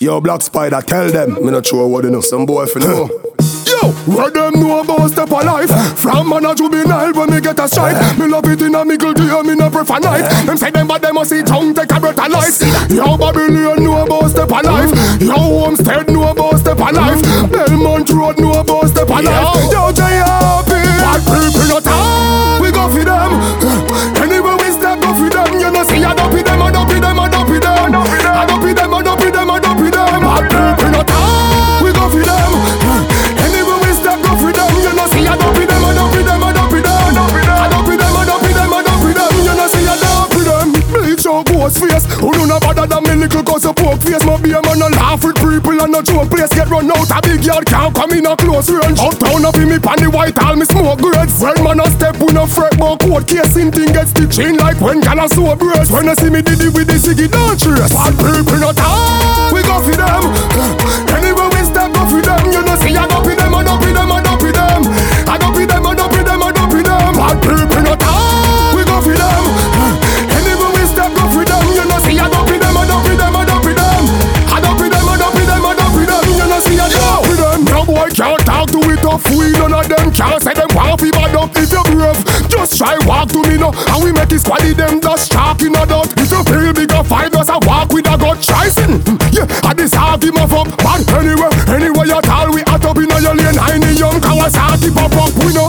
Yo, Black Spider, tell them. Me not sure what you know. Some boy for know. Yo, where them know about step of life From man a juvenile when me get a strike Me love it in a mickle day, me no prefer night Them say them but them must see tongue take a breath of life Yo, Babylon know about step of life Yo, Homestead know about step of life Belmont Road know about Bleach face. Who do not bother than me little cause a poke face? My be a man a laugh with people and a joke. Place Get run out a big yard can't come in a close range. Uptown up in me pan the white all me smoke grades When man a step we no fret but court case in thing get stitched. In like when gal a sew braids When I see me did it with the ciggy don't trace. Bad people not talk. We none of them can't say them want fi bad up. If you brave just try walk to me now And we make it squaddy them just shark in a dot. If you feel bigger fight us a walk with a gut. Tryson hmm, Yeah, I hard him up up But anyway, anyway you tall We hot up in a your lane. I need young Kawasaki pop up. We know